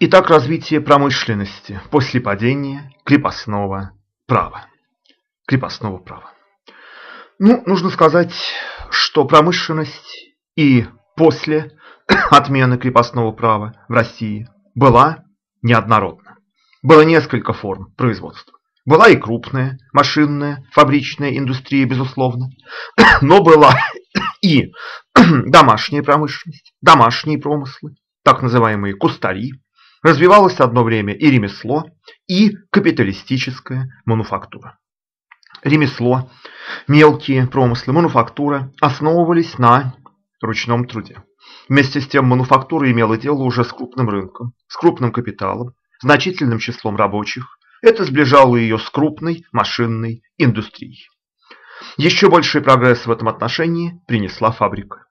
Итак, развитие промышленности после падения крепостного права. Крепостного права. Ну, нужно сказать, что промышленность и после отмены крепостного права в России была неоднородна. Было несколько форм производства. Была и крупная, машинная, фабричная индустрия, безусловно, но была и домашняя промышленность, домашние промыслы, так называемые кустари. Развивалось одно время и ремесло, и капиталистическая мануфактура. Ремесло, мелкие промыслы, мануфактура основывались на ручном труде. Вместе с тем мануфактура имела дело уже с крупным рынком, с крупным капиталом, значительным числом рабочих. Это сближало ее с крупной машинной индустрией. Еще больший прогресс в этом отношении принесла фабрика.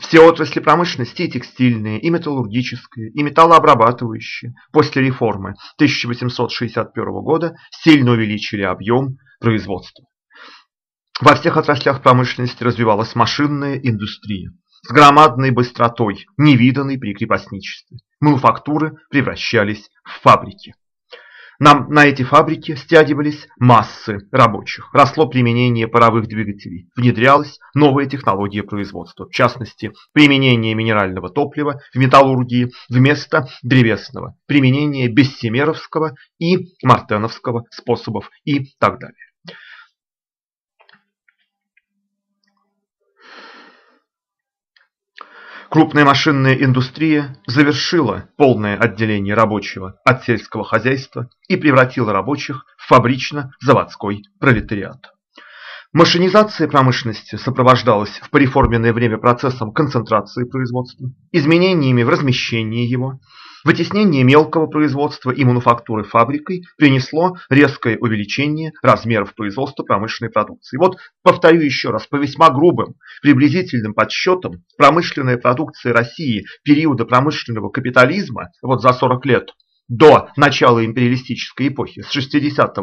Все отрасли промышленности, и текстильные, и металлургические, и металлообрабатывающие, после реформы 1861 года сильно увеличили объем производства. Во всех отраслях промышленности развивалась машинная индустрия с громадной быстротой, невиданной при крепостничестве. Мануфактуры превращались в фабрики. Нам на эти фабрики стягивались массы рабочих, росло применение паровых двигателей, внедрялась новая технология производства, в частности, применение минерального топлива в металлургии вместо древесного, применение бессемеровского и мартеновского способов и так далее. Крупная машинная индустрия завершила полное отделение рабочего от сельского хозяйства и превратила рабочих в фабрично-заводской пролетариат. Машинизация промышленности сопровождалась в пореформенное время процессом концентрации производства, изменениями в размещении его, Вытеснение мелкого производства и мануфактуры фабрикой принесло резкое увеличение размеров производства промышленной продукции. Вот повторю еще раз, по весьма грубым приблизительным подсчетам, промышленная продукция России периода промышленного капитализма, вот за 40 лет, до начала империалистической эпохи, с 60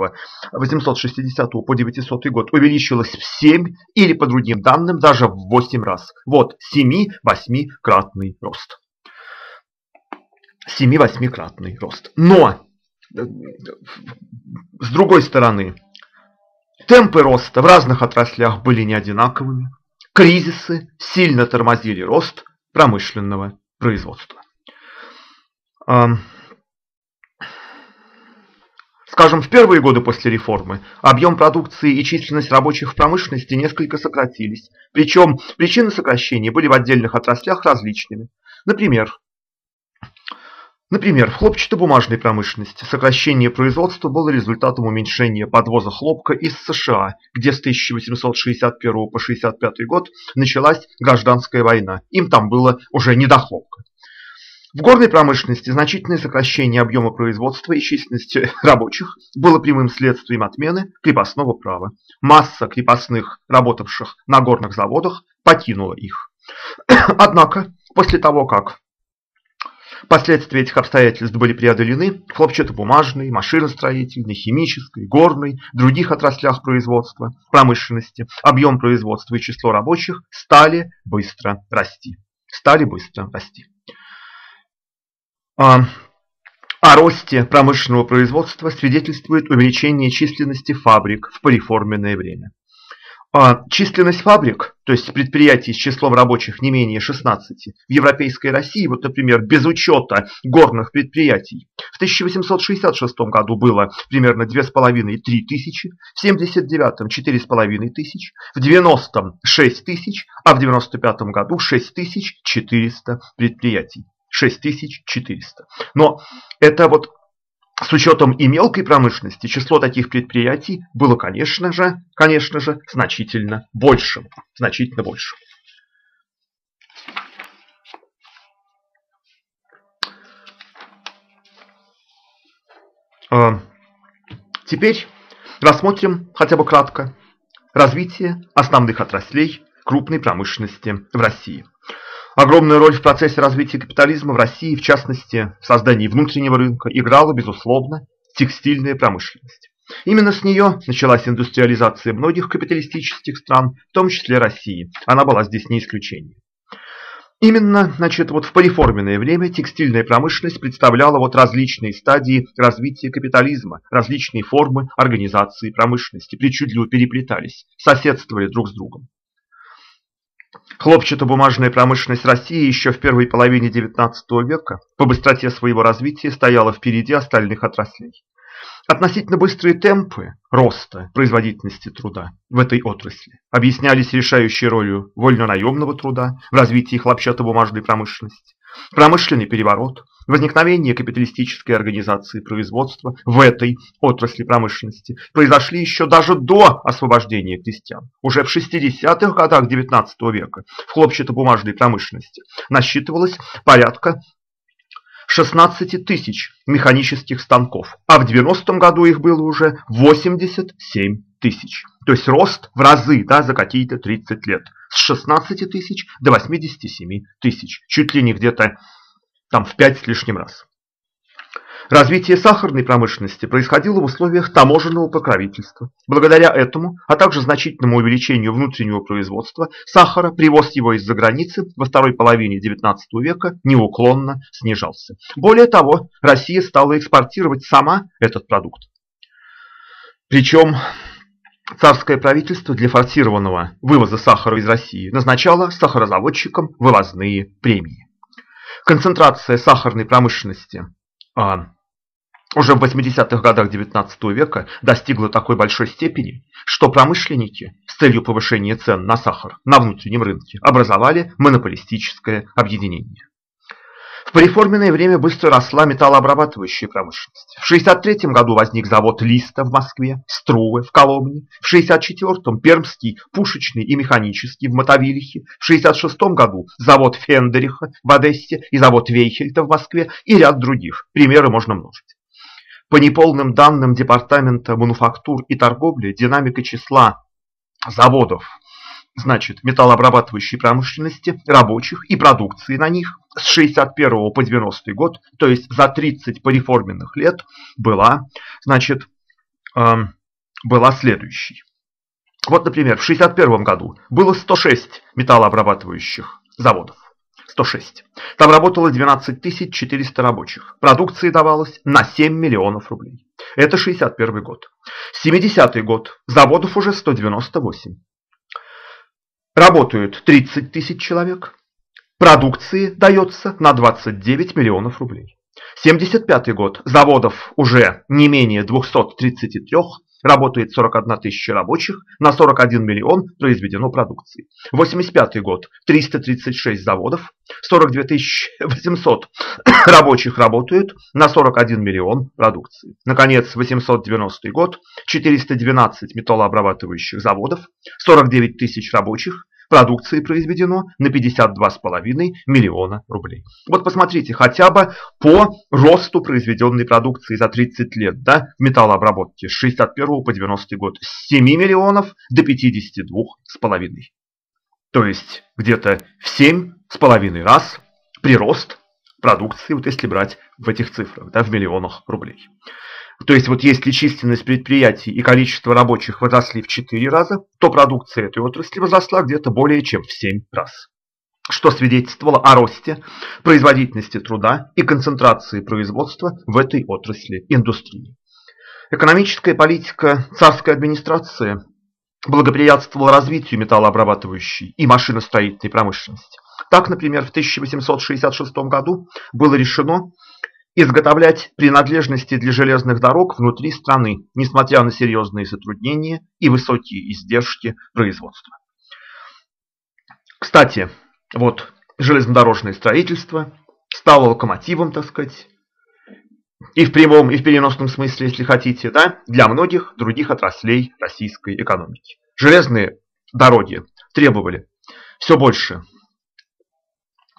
860 по 900 год, увеличилась в 7 или, по другим данным, даже в 8 раз. Вот 7-8-кратный рост. 7-8-кратный рост. Но, э, с другой стороны, темпы роста в разных отраслях были не одинаковыми. Кризисы сильно тормозили рост промышленного производства. Скажем, в первые годы после реформы объем продукции и численность рабочих в промышленности несколько сократились. Причем причины сокращения были в отдельных отраслях различными. Например, Например, в хлопчатобумажной промышленности сокращение производства было результатом уменьшения подвоза хлопка из США, где с 1861 по 1865 год началась гражданская война. Им там было уже не до хлопка. В горной промышленности значительное сокращение объема производства и численности рабочих было прямым следствием отмены крепостного права. Масса крепостных, работавших на горных заводах, покинула их. Однако, после того, как Последствия этих обстоятельств были преодолены в хлопчатобумажной, машиностроительной, химической, горной, других отраслях производства, промышленности. Объем производства и число рабочих стали быстро расти. Стали быстро расти. А, о росте промышленного производства свидетельствует увеличение численности фабрик в пореформенное время. А численность фабрик, то есть предприятий с числом рабочих не менее 16 в Европейской России, вот, например, без учета горных предприятий, в 1866 году было примерно 2,5-3 тысячи, в 79 4,5 тысяч, в 90 6 тысяч, а в 95 году 6400 предприятий. 6400. Но это вот с учетом и мелкой промышленности число таких предприятий было, конечно же, конечно же, значительно большим. Значительно большим. А, теперь рассмотрим хотя бы кратко развитие основных отраслей крупной промышленности в России. Огромную роль в процессе развития капитализма в России, в частности, в создании внутреннего рынка, играла, безусловно, текстильная промышленность. Именно с нее началась индустриализация многих капиталистических стран, в том числе России. Она была здесь не исключением. Именно значит, вот в пореформенное время текстильная промышленность представляла вот различные стадии развития капитализма, различные формы организации промышленности, причудливо переплетались, соседствовали друг с другом. Хлопчатобумажная промышленность России еще в первой половине XIX века по быстроте своего развития стояла впереди остальных отраслей. Относительно быстрые темпы роста производительности труда в этой отрасли объяснялись решающей ролью вольно-наемного труда в развитии хлопчатобумажной промышленности, промышленный переворот, возникновение капиталистической организации производства в этой отрасли промышленности произошли еще даже до освобождения крестьян. Уже в 60-х годах XIX века в хлопчатобумажной промышленности насчитывалось порядка 16 тысяч механических станков, а в 90-м году их было уже 87 тысяч. То есть рост в разы да, за какие-то 30 лет. С 16 тысяч до 87 тысяч. Чуть ли не где-то там в 5 с лишним раз. Развитие сахарной промышленности происходило в условиях таможенного покровительства. Благодаря этому, а также значительному увеличению внутреннего производства сахара, привоз его из-за границы во второй половине XIX века неуклонно снижался. Более того, Россия стала экспортировать сама этот продукт. Причем царское правительство для форсированного вывоза сахара из России назначало сахарозаводчикам вывозные премии. Концентрация сахарной промышленности а, уже в 80-х годах XIX века достигла такой большой степени, что промышленники с целью повышения цен на сахар на внутреннем рынке образовали монополистическое объединение. В пореформенное время быстро росла металлообрабатывающая промышленность. В 1963 году возник завод Листа в Москве, Струвы в Коломне, в 1964 Пермский, пушечный и механический в Мотовилихе, в 1966 году завод Фендериха в Одессе и завод Вейхельта в Москве и ряд других. Примеры можно множить. По неполным данным Департамента мануфактур и торговли, динамика числа заводов, значит, металлообрабатывающей промышленности, рабочих и продукции на них с 61 по 90 год, то есть за 30 пореформенных лет, была, значит, э, была следующей. Вот, например, в 61 году было 106 металлообрабатывающих заводов. 106. Там работало 12 400 рабочих. Продукции давалось на 7 миллионов рублей. Это 61 год. 70 год. Заводов уже 198. Работают 30 тысяч человек. Продукции дается на 29 миллионов рублей. 75 год. Заводов уже не менее 233 Работает 41 тысяча рабочих, на 41 миллион произведено продукции. 85 год 336 заводов, 42 800 рабочих работают, на 41 миллион продукции. Наконец, 890 год 412 металлообрабатывающих заводов, 49 тысяч рабочих, продукции произведено на 52,5 миллиона рублей. Вот посмотрите, хотя бы по росту произведенной продукции за 30 лет да, в металлообработке с 61 по 90 год с 7 миллионов до 52,5. То есть где-то в 7,5 раз прирост продукции, вот если брать в этих цифрах, да, в миллионах рублей. То есть вот если численность предприятий и количество рабочих возросли в 4 раза, то продукция этой отрасли возросла где-то более чем в 7 раз. Что свидетельствовало о росте производительности труда и концентрации производства в этой отрасли индустрии. Экономическая политика царской администрации благоприятствовала развитию металлообрабатывающей и машиностроительной промышленности. Так, например, в 1866 году было решено изготовлять принадлежности для железных дорог внутри страны, несмотря на серьезные затруднения и высокие издержки производства. Кстати, вот железнодорожное строительство стало локомотивом, так сказать, и в прямом, и в переносном смысле, если хотите, да, для многих других отраслей российской экономики. Железные дороги требовали все больше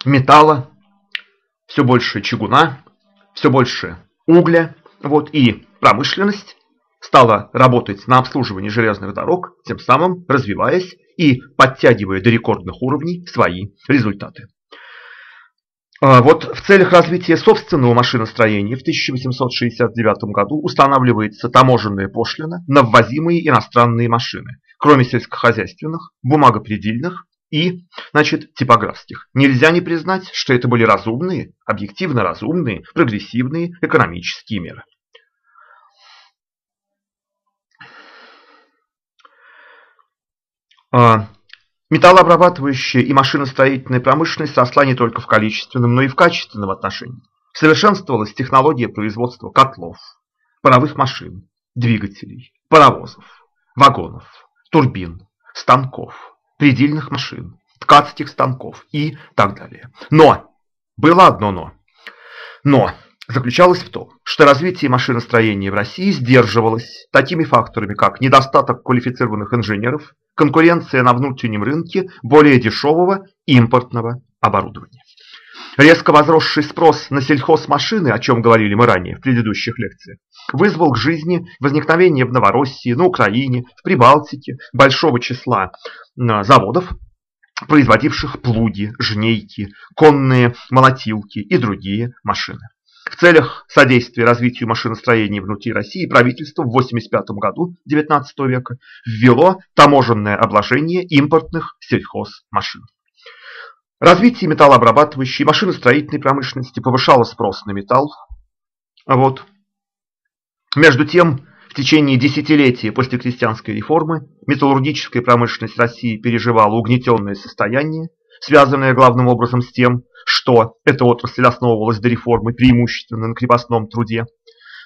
металла, все больше чугуна, все больше угля, вот, и промышленность стала работать на обслуживании железных дорог, тем самым развиваясь и подтягивая до рекордных уровней свои результаты. А, вот в целях развития собственного машиностроения в 1869 году устанавливается таможенная пошлина на ввозимые иностранные машины, кроме сельскохозяйственных, бумагопредельных и значит, типографских. Нельзя не признать, что это были разумные, объективно разумные, прогрессивные экономические меры. А, металлообрабатывающая и машиностроительная промышленность росла не только в количественном, но и в качественном отношении. Совершенствовалась технология производства котлов, паровых машин, двигателей, паровозов, вагонов, турбин, станков, предельных машин, ткацких станков и так далее. Но, было одно но. Но заключалось в том, что развитие машиностроения в России сдерживалось такими факторами, как недостаток квалифицированных инженеров, конкуренция на внутреннем рынке более дешевого импортного оборудования. Резко возросший спрос на сельхозмашины, о чем говорили мы ранее в предыдущих лекциях, вызвал к жизни возникновение в Новороссии, на Украине, в Прибалтике большого числа заводов, производивших плуги, жнейки, конные молотилки и другие машины. В целях содействия развитию машиностроения внутри России правительство в 1985 году XIX века ввело таможенное обложение импортных сельхозмашин. Развитие металлообрабатывающей машиностроительной промышленности повышало спрос на металл. Вот. Между тем, в течение десятилетия после крестьянской реформы металлургическая промышленность России переживала угнетенное состояние, связанное главным образом с тем, что эта отрасль основывалась до реформы преимущественно на крепостном труде.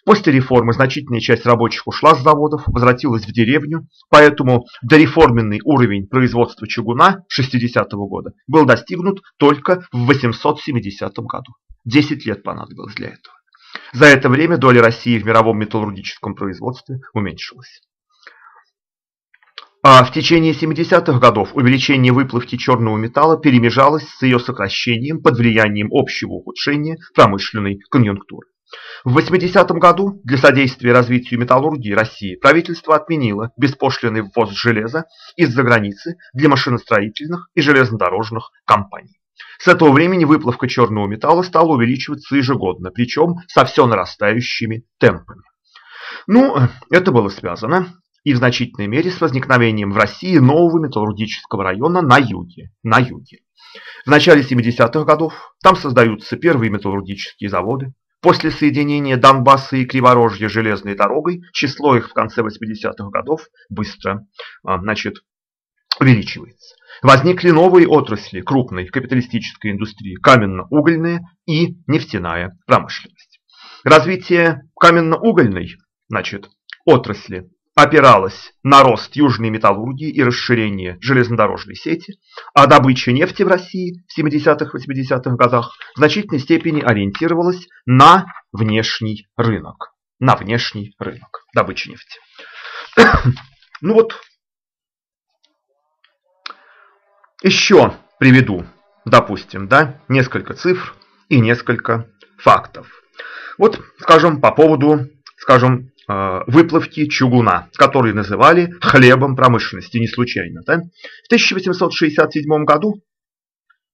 После реформы значительная часть рабочих ушла с заводов, возвратилась в деревню, поэтому дореформенный уровень производства чугуна 60-го года был достигнут только в 870 году. 10 лет понадобилось для этого. За это время доля России в мировом металлургическом производстве уменьшилась. А в течение 70-х годов увеличение выплавки черного металла перемежалось с ее сокращением под влиянием общего ухудшения промышленной конъюнктуры. В 80-м году для содействия развитию металлургии России правительство отменило беспошлиный ввоз железа из-за границы для машиностроительных и железнодорожных компаний. С этого времени выплавка черного металла стала увеличиваться ежегодно, причем со все нарастающими темпами. Ну, это было связано и в значительной мере с возникновением в России нового металлургического района на юге. На юге. В начале 70-х годов там создаются первые металлургические заводы, После соединения Донбасса и Криворожья железной дорогой число их в конце 80-х годов быстро а, значит, увеличивается. Возникли новые отрасли крупной капиталистической индустрии – каменно-угольная и нефтяная промышленность. Развитие каменно-угольной значит, отрасли опиралась на рост южной металлургии и расширение железнодорожной сети, а добыча нефти в России в 70-80-х годах в значительной степени ориентировалась на внешний рынок. На внешний рынок добычи нефти. Ну вот, еще приведу, допустим, да, несколько цифр и несколько фактов. Вот, скажем, по поводу, скажем, выплавки чугуна, который называли хлебом промышленности, не случайно. Да? В 1867 году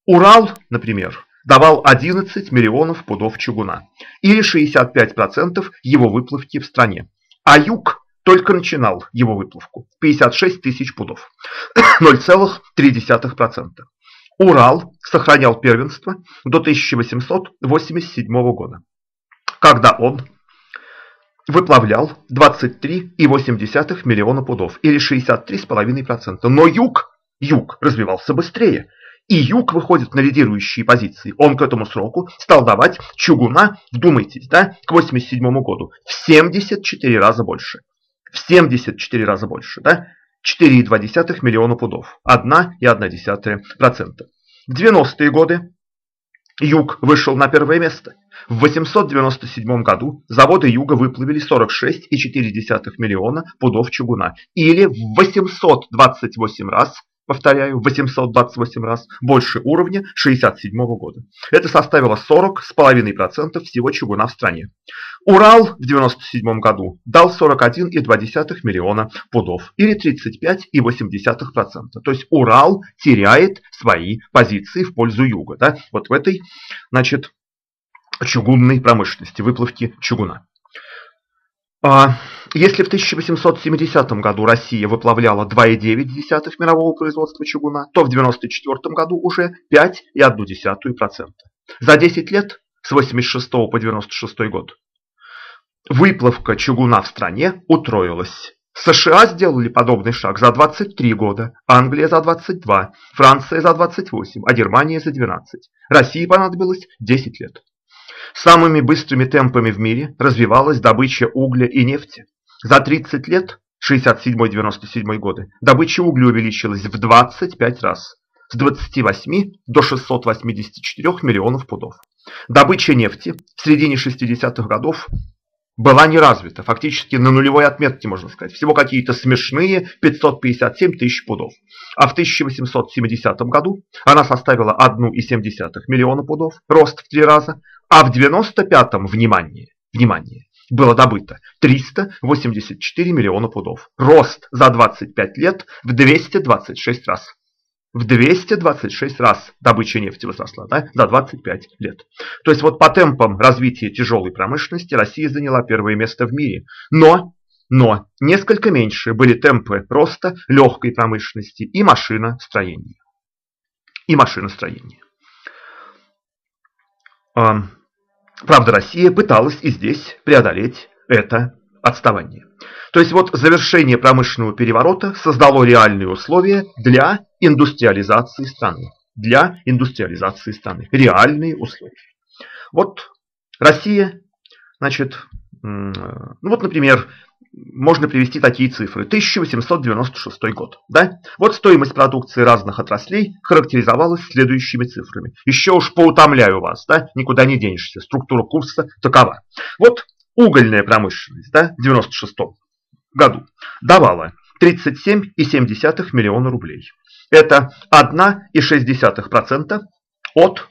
Урал, например, давал 11 миллионов пудов чугуна, или 65% его выплавки в стране. А юг только начинал его выплавку, 56 тысяч пудов, 0,3%. Урал сохранял первенство до 1887 года, когда он выплавлял 23,8 миллиона пудов, или 63,5%. Но юг, юг развивался быстрее. И юг выходит на лидирующие позиции. Он к этому сроку стал давать чугуна, вдумайтесь, да, к 87 году в 74 раза больше. В 74 раза больше, да? 4,2 миллиона пудов. 1,1%. В 90-е годы Юг вышел на первое место. В 897 году заводы Юга выплавили 46,4 миллиона пудов чугуна, или в 828 раз повторяю, 828 раз больше уровня 1967 года. Это составило 40,5% всего чугуна в стране. Урал в 1997 году дал 41,2 миллиона пудов, или 35,8%. То есть Урал теряет свои позиции в пользу юга. Да? Вот в этой значит, чугунной промышленности, выплавки чугуна. А если в 1870 году Россия выплавляла 2,9 мирового производства чугуна, то в 1994 году уже 5,1%. За 10 лет, с 86 по 96 год, выплавка чугуна в стране утроилась. США сделали подобный шаг за 23 года, Англия за 22, Франция за 28, а Германия за 12. России понадобилось 10 лет. Самыми быстрыми темпами в мире развивалась добыча угля и нефти. За 30 лет, 67-97 годы, добыча угля увеличилась в 25 раз, с 28 до 684 миллионов пудов. Добыча нефти в середине 60-х годов была не развита, фактически на нулевой отметке, можно сказать. Всего какие-то смешные 557 тысяч пудов. А в 1870 году она составила 1,7 миллиона пудов, рост в три раза, а в 95-м, внимание, внимание, было добыто 384 миллиона пудов. Рост за 25 лет в 226 раз. В 226 раз добыча нефти возросла да, за 25 лет. То есть вот по темпам развития тяжелой промышленности Россия заняла первое место в мире. Но, но несколько меньше были темпы роста легкой промышленности и машиностроения. И машиностроения. Правда, Россия пыталась и здесь преодолеть это отставание. То есть вот завершение промышленного переворота создало реальные условия для индустриализации страны. Для индустриализации страны. Реальные условия. Вот Россия, значит, ну вот, например, можно привести такие цифры. 1896 год. Да? Вот стоимость продукции разных отраслей характеризовалась следующими цифрами. Еще уж поутомляю вас, да? никуда не денешься. Структура курса такова. Вот угольная промышленность да, в 96 году давала 37,7 миллиона рублей. Это 1,6% от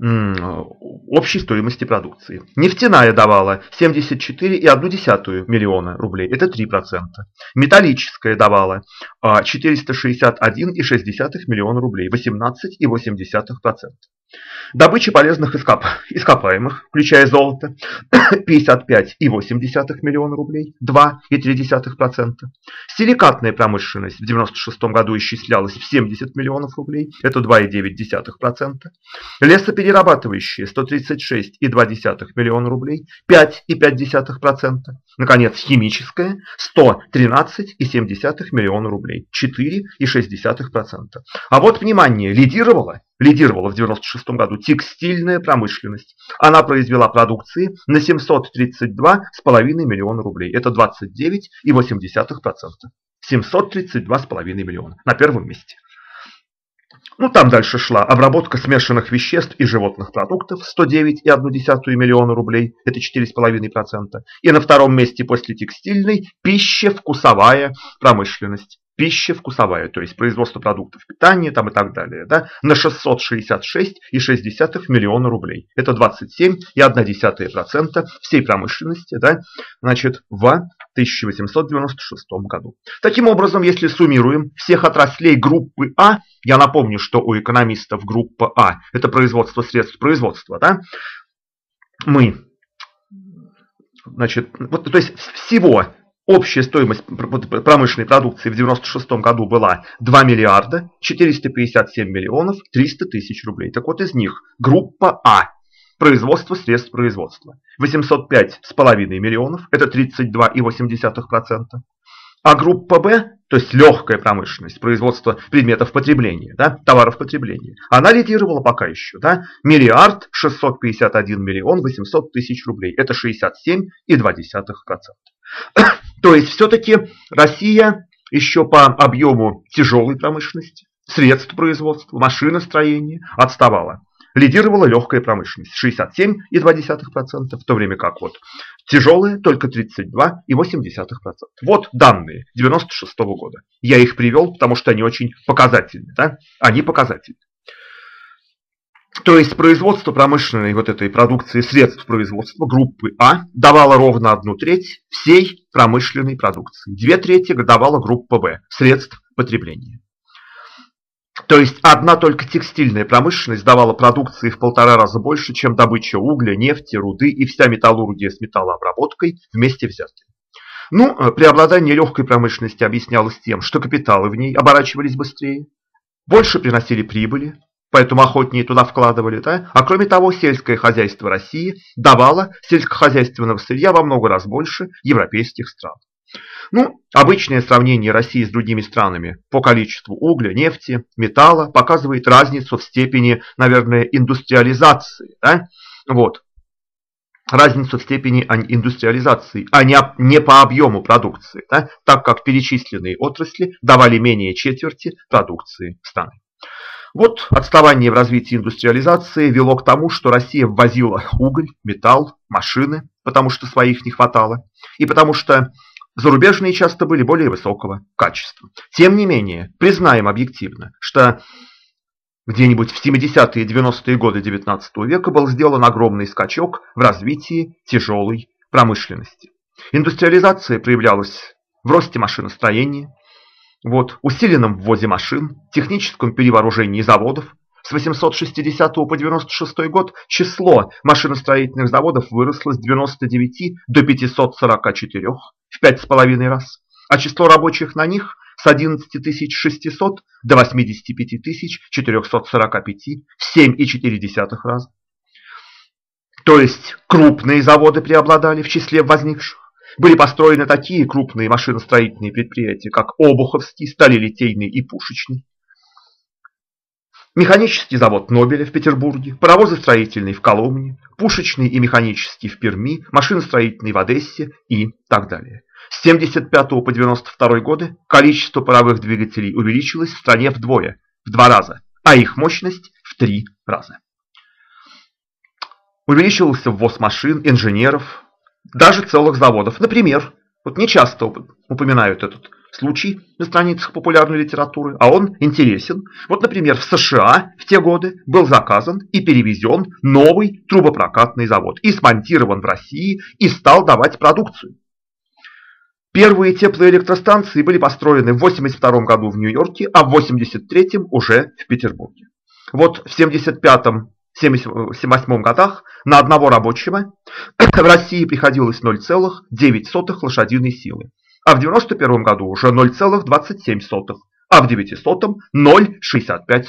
общей стоимости продукции. Нефтяная давала 74,1 миллиона рублей, это 3%. Металлическая давала 461,6 миллиона рублей, 18,8%. Добыча полезных ископ... ископаемых, включая золото, 55,8 миллиона рублей, 2,3%. Силикатная промышленность в 1996 году исчислялась в 70 миллионов рублей, это 2,9%. Лесоперерабатывающие 136,2 миллиона рублей, 5,5%. Наконец, химическая 113,7 миллиона рублей, 4,6%. А вот, внимание, лидировала лидировала в 1996 году текстильная промышленность. Она произвела продукции на 732,5 миллиона рублей. Это 29,8%. 732,5 миллиона на первом месте. Ну, там дальше шла обработка смешанных веществ и животных продуктов 109,1 миллиона рублей, это 4,5%. И на втором месте после текстильной пища-вкусовая промышленность пища вкусовая, то есть производство продуктов питания там и так далее, да, на 666,6 миллиона рублей. Это 27,1% всей промышленности да, значит, в 1896 году. Таким образом, если суммируем всех отраслей группы А, я напомню, что у экономистов группа А это производство средств производства, да, мы Значит, вот, то есть всего Общая стоимость промышленной продукции в 1996 году была 2 миллиарда 457 миллионов 300 тысяч рублей. Так вот из них группа А производство средств производства 805,5 миллионов, это 32,8%. А группа Б, то есть легкая промышленность, производство предметов потребления, да, товаров потребления, она лидировала пока еще. Да, миллиард 651 миллион 800 тысяч рублей. Это 67,2%. То есть все-таки Россия еще по объему тяжелой промышленности, средств производства, машиностроения отставала. Лидировала легкая промышленность 67,2%, в то время как вот тяжелая только 32,8%. Вот данные 96 -го года. Я их привел, потому что они очень показательны. Да? Они показательны. То есть производство промышленной вот этой продукции средств производства группы А давало ровно одну треть всей промышленной продукции. Две трети давала группа Б средств потребления. То есть одна только текстильная промышленность давала продукции в полтора раза больше, чем добыча угля, нефти, руды и вся металлургия с металлообработкой вместе взятые. Ну, э, преобладание легкой промышленности объяснялось тем, что капиталы в ней оборачивались быстрее, больше приносили прибыли, поэтому охотнее туда вкладывали. Да? А кроме того, сельское хозяйство России давало сельскохозяйственного сырья во много раз больше европейских стран. Ну, обычное сравнение России с другими странами по количеству угля, нефти, металла показывает разницу в степени, наверное, индустриализации. Да? Вот. Разницу в степени индустриализации, а не, по объему продукции, да? так как перечисленные отрасли давали менее четверти продукции страны. Вот отставание в развитии индустриализации вело к тому, что Россия ввозила уголь, металл, машины, потому что своих не хватало, и потому что Зарубежные часто были более высокого качества. Тем не менее, признаем объективно, что где-нибудь в 70-е и 90-е годы XIX века был сделан огромный скачок в развитии тяжелой промышленности. Индустриализация проявлялась в росте машиностроения, вот, усиленном ввозе машин, техническом перевооружении заводов, с 860 по 96 год число машиностроительных заводов выросло с 99 до 544 в 5,5 раз, а число рабочих на них с 11 600 до 85 445 в 7,4 раза. То есть крупные заводы преобладали в числе возникших. Были построены такие крупные машиностроительные предприятия, как Обуховский, Сталелитейный и Пушечный. Механический завод Нобеля в Петербурге, паровозостроительный в Коломне, пушечный и механический в Перми, машиностроительный в Одессе и так далее. С 75 по 92 годы количество паровых двигателей увеличилось в стране вдвое, в два раза, а их мощность в три раза. Увеличился ввоз машин, инженеров, даже целых заводов. Например, вот не часто упоминают этот случай на страницах популярной литературы, а он интересен. Вот, например, в США в те годы был заказан и перевезен новый трубопрокатный завод и смонтирован в России и стал давать продукцию. Первые теплоэлектростанции были построены в 1982 году в Нью-Йорке, а в 1983 уже в Петербурге. Вот в 1975-1978 годах на одного рабочего в России приходилось 0,9 лошадиной силы а в 91 году уже 0,27, а в 900 0,65.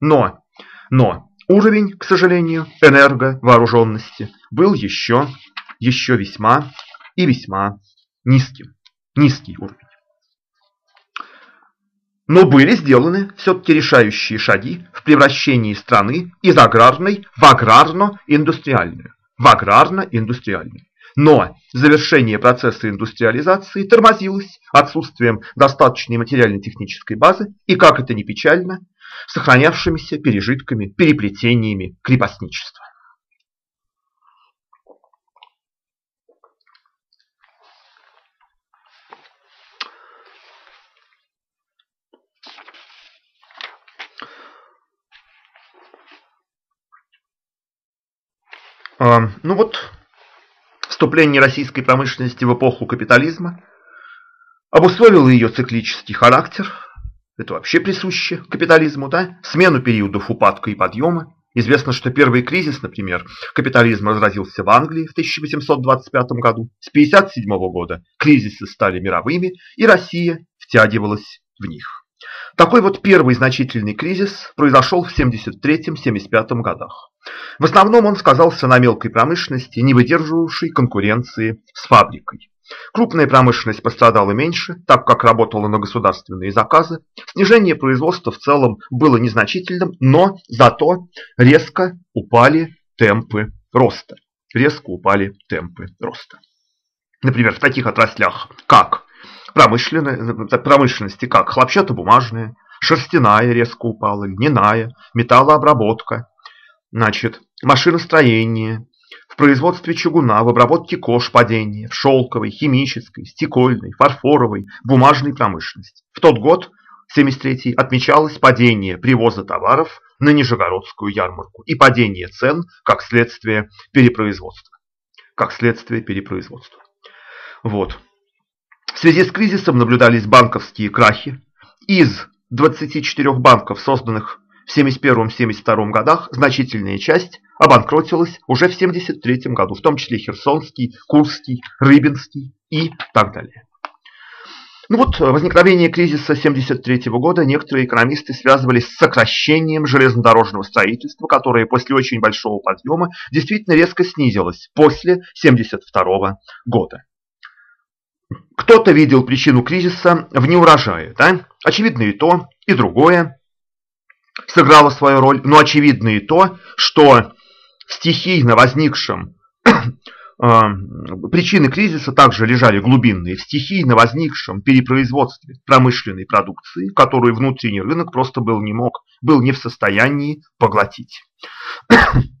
Но, но уровень, к сожалению, энерговооруженности был еще, еще весьма и весьма низким. Низкий уровень. Но были сделаны все-таки решающие шаги в превращении страны из аграрной в аграрно-индустриальную. В аграрно-индустриальную. Но завершение процесса индустриализации тормозилось отсутствием достаточной материально-технической базы и, как это ни печально, сохранявшимися пережитками, переплетениями крепостничества. Ну вот, Вступление российской промышленности в эпоху капитализма обусловило ее циклический характер, это вообще присуще капитализму, да? смену периодов упадка и подъема. Известно, что первый кризис, например, капитализма разразился в Англии в 1825 году. С 1957 года кризисы стали мировыми, и Россия втягивалась в них. Такой вот первый значительный кризис произошел в 1973-1975 годах. В основном он сказался на мелкой промышленности, не выдерживавшей конкуренции с фабрикой. Крупная промышленность пострадала меньше, так как работала на государственные заказы. Снижение производства в целом было незначительным, но зато резко упали темпы роста. Резко упали темпы роста. Например, в таких отраслях, как промышленности, как хлопчатобумажная, шерстяная резко упала, льняная, металлообработка, Значит, машиностроение, в производстве чугуна, в обработке кож падение, в шелковой, химической, стекольной, фарфоровой, бумажной промышленности. В тот год, 73 отмечалось падение привоза товаров на Нижегородскую ярмарку и падение цен как следствие перепроизводства. Как следствие перепроизводства. Вот. В связи с кризисом наблюдались банковские крахи. Из 24 банков, созданных в 71-72 годах, значительная часть обанкротилась уже в 73 году, в том числе Херсонский, Курский, Рыбинский и так далее. Ну вот, возникновение кризиса 1973 года некоторые экономисты связывали с сокращением железнодорожного строительства, которое после очень большого подъема действительно резко снизилось после 1972 года. Кто-то видел причину кризиса в неурожае. Да? Очевидно и то, и другое сыграло свою роль, но очевидно и то, что стихийно возникшим а, причины кризиса также лежали глубинные в стихийно возникшем перепроизводстве промышленной продукции, которую внутренний рынок просто был не мог, был не в состоянии поглотить.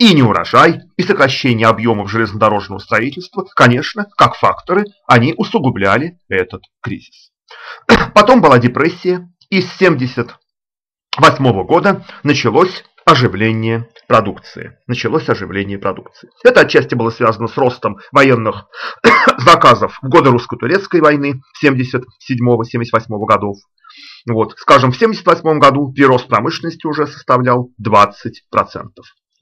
И неурожай, и сокращение объемов железнодорожного строительства, конечно, как факторы, они усугубляли этот кризис. Потом была депрессия, и с 1978 года началось оживление продукции. Началось оживление продукции. Это отчасти было связано с ростом военных заказов в годы русско-турецкой войны 77-78 годов. Вот, скажем, в 1978 году прирост промышленности уже составлял 20%.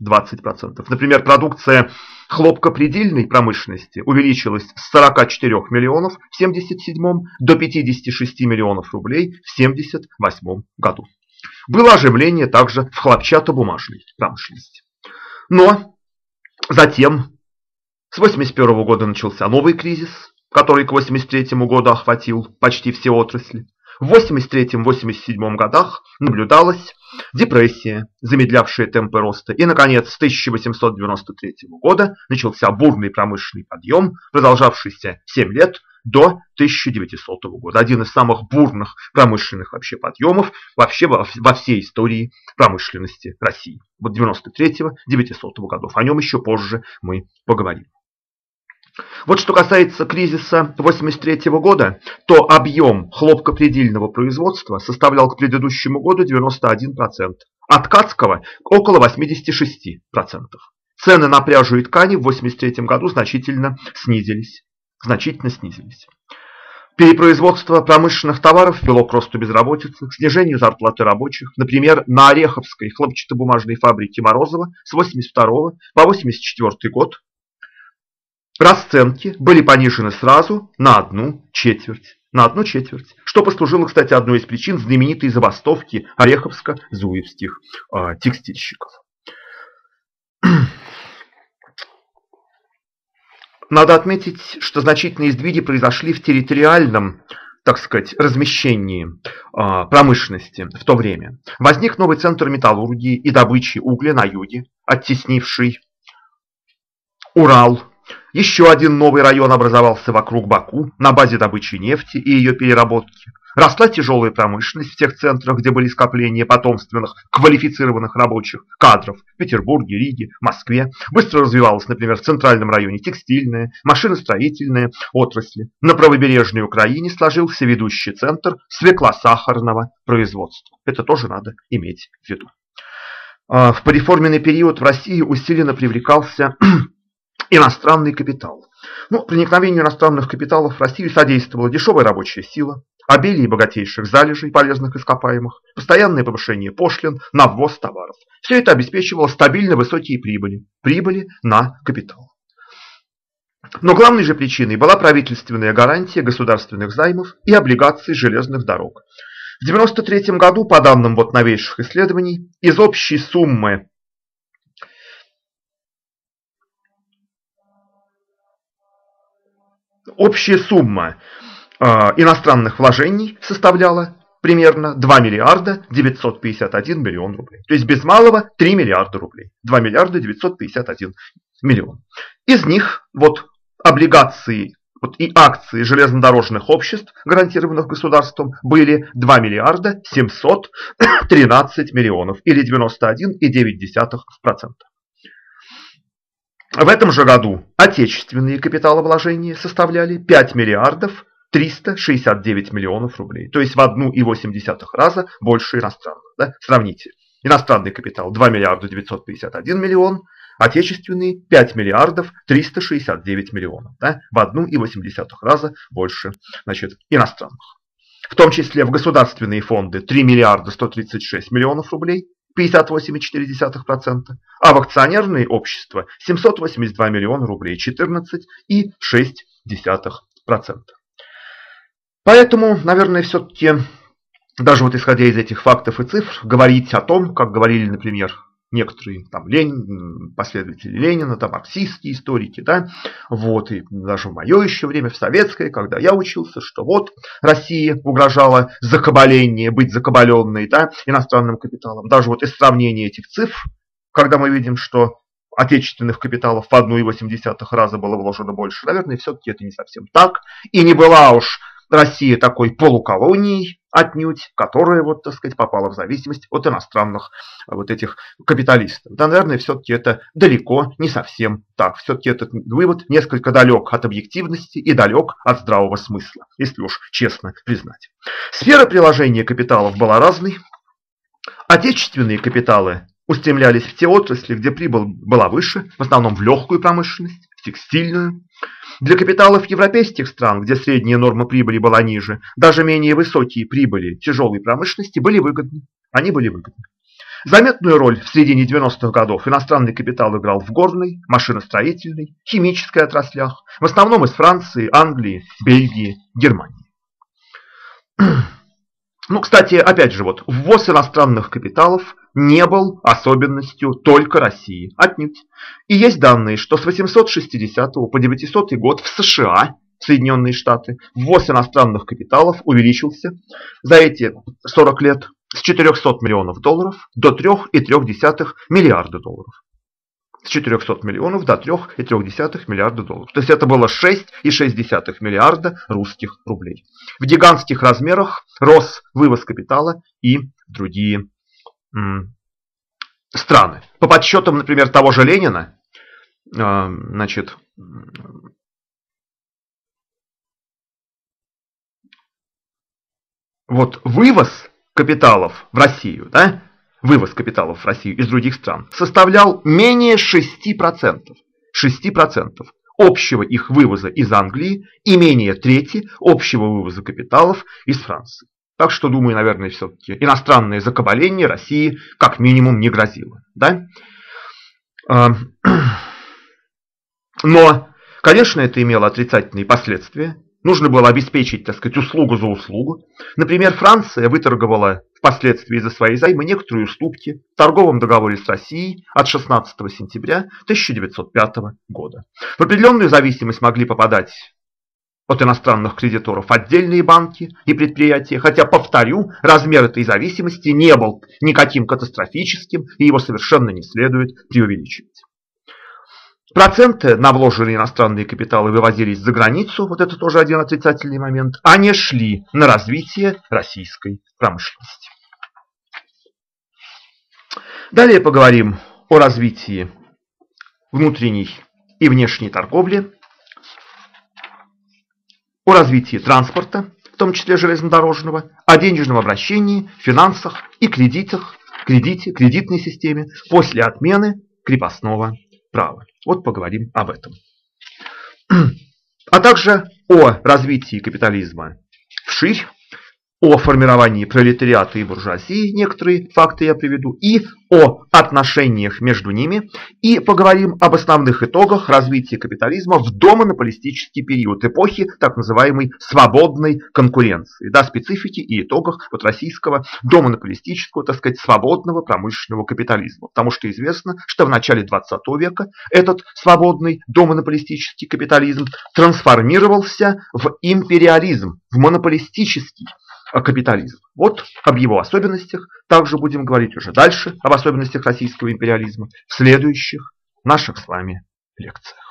20%. Например, продукция хлопкопредельной промышленности увеличилась с 44 миллионов в 1977 до 56 миллионов рублей в 1978 году. Было оживление также в хлопчатобумажной промышленности. Но затем с 1981 года начался новый кризис, который к 1983 году охватил почти все отрасли. В 1983-1987 годах наблюдалась депрессия, замедлявшая темпы роста. И, наконец, с 1893 года начался бурный промышленный подъем, продолжавшийся 7 лет до 1900 года. Один из самых бурных промышленных вообще подъемов вообще во, во всей истории промышленности России. Вот 93-900 годов. О нем еще позже мы поговорим. Вот что касается кризиса 1983 года, то объем хлопкопредельного производства составлял к предыдущему году 91%, а ткацкого около 86%. Цены на пряжу и ткани в 1983 году значительно снизились значительно снизились. Перепроизводство промышленных товаров вело к росту безработицы, к снижению зарплаты рабочих. Например, на Ореховской хлопчатобумажной фабрике Морозова с 82 по 84 год расценки были понижены сразу на одну четверть. На одну четверть. Что послужило, кстати, одной из причин знаменитой забастовки ореховско-зуевских э, текстильщиков. Надо отметить, что значительные сдвиги произошли в территориальном так сказать, размещении э, промышленности в то время. Возник новый центр металлургии и добычи угля на юге, оттеснивший Урал. Еще один новый район образовался вокруг Баку на базе добычи нефти и ее переработки. Росла тяжелая промышленность в тех центрах, где были скопления потомственных, квалифицированных рабочих кадров в Петербурге, Риге, Москве. Быстро развивалась, например, в центральном районе текстильная, машиностроительная отрасли. На правобережной Украине сложился ведущий центр свеклосахарного производства. Это тоже надо иметь в виду. А, в пореформенный период в России усиленно привлекался иностранный капитал. Ну, проникновению иностранных капиталов в Россию содействовала дешевая рабочая сила, обилие богатейших залежей полезных ископаемых, постоянное повышение пошлин на ввоз товаров. Все это обеспечивало стабильно высокие прибыли, прибыли на капитал. Но главной же причиной была правительственная гарантия государственных займов и облигаций железных дорог. В 1993 году, по данным вот новейших исследований, из общей суммы общая сумма а, иностранных вложений составляла примерно 2 миллиарда 951 миллион рублей. То есть без малого 3 миллиарда рублей. 2 миллиарда 951 миллион. Из них вот облигации вот и акции железнодорожных обществ, гарантированных государством, были 2 миллиарда 713 миллионов или 91,9%. В этом же году отечественные капиталовложения составляли 5 миллиардов 369 миллионов рублей. То есть в 1,8 раза больше иностранных. Да? Сравните. Иностранный капитал 2 миллиарда 951 миллион, отечественный 5 миллиардов 369 миллионов. Да? В 1,8 раза больше значит, иностранных. в том числе в государственные фонды 3 миллиарда 136 миллионов рублей, 58,4%, а в акционерные общества 782 миллиона рублей, 14,6%. Поэтому, наверное, все-таки, даже вот исходя из этих фактов и цифр, говорить о том, как говорили, например, некоторые там Ленин, последователи Ленина, там марксистские историки, да, вот, и даже в мое еще время, в советское, когда я учился, что вот Россия угрожала закабаление, быть закабаленной, да, иностранным капиталом. Даже вот из сравнения этих цифр, когда мы видим, что отечественных капиталов в 1,8 раза было вложено больше, наверное, все-таки это не совсем так. И не была уж Россия такой полуколонией отнюдь, которая, вот, так сказать, попала в зависимость от иностранных вот этих капиталистов. Да, наверное, все-таки это далеко не совсем так. Все-таки этот вывод несколько далек от объективности и далек от здравого смысла, если уж честно признать. Сфера приложения капиталов была разной. Отечественные капиталы устремлялись в те отрасли, где прибыль была выше, в основном в легкую промышленность, текстильную. Для капиталов европейских стран, где средняя норма прибыли была ниже, даже менее высокие прибыли тяжелой промышленности были выгодны. Они были выгодны. Заметную роль в середине 90-х годов иностранный капитал играл в горной, машиностроительной, химической отраслях, в основном из Франции, Англии, Бельгии, Германии. Ну, кстати, опять же, вот ввоз иностранных капиталов не был особенностью только России, отнюдь. И есть данные, что с 860 по 900 год в США, Соединенные Штаты, ввоз иностранных капиталов увеличился за эти 40 лет с 400 миллионов долларов до 3,3 миллиарда долларов. С 400 миллионов до 3,3 миллиарда долларов. То есть это было 6,6 миллиарда русских рублей. В гигантских размерах рос вывоз капитала и другие страны. По подсчетам, например, того же Ленина, а, значит, вот вывоз капиталов в Россию, да, вывоз капиталов в Россию из других стран составлял менее 6%. 6% общего их вывоза из Англии и менее трети общего вывоза капиталов из Франции. Так что, думаю, наверное, все-таки иностранное закабаление России как минимум не грозило. Да? А, но, конечно, это имело отрицательные последствия. Нужно было обеспечить, так сказать, услугу за услугу. Например, Франция выторговала впоследствии за свои займы некоторые уступки в торговом договоре с Россией от 16 сентября 1905 года. В определенную зависимость могли попадать от иностранных кредиторов отдельные банки и предприятия, хотя, повторю, размер этой зависимости не был никаким катастрофическим и его совершенно не следует преувеличивать. Проценты на вложенные иностранные капиталы вывозились за границу, вот это тоже один отрицательный момент, а не шли на развитие российской промышленности. Далее поговорим о развитии внутренней и внешней торговли о развитии транспорта, в том числе железнодорожного, о денежном обращении, финансах и кредитах, кредите, кредитной системе после отмены крепостного права. Вот поговорим об этом. А также о развитии капитализма вширь, о формировании пролетариата и буржуазии, некоторые факты я приведу, и о отношениях между ними, и поговорим об основных итогах развития капитализма в домонополистический период эпохи так называемой свободной конкуренции, да, специфики и итогах вот российского домонополистического, так сказать, свободного промышленного капитализма. Потому что известно, что в начале 20 века этот свободный домонополистический капитализм трансформировался в империализм, в монополистический капитализм. Вот об его особенностях также будем говорить уже дальше, об особенностях российского империализма в следующих наших с вами лекциях.